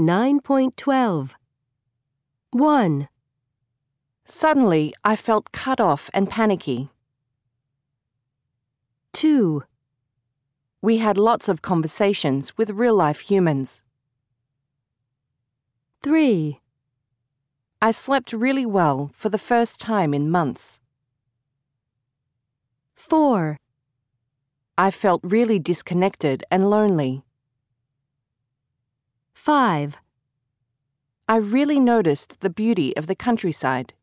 9.12 1, Suddenly, I felt cut off and panicky. 2, We had lots of conversations with real life humans. 3, I slept really well for the first time in months. 4, I felt really disconnected and lonely. 5, I really noticed the beauty of the countryside.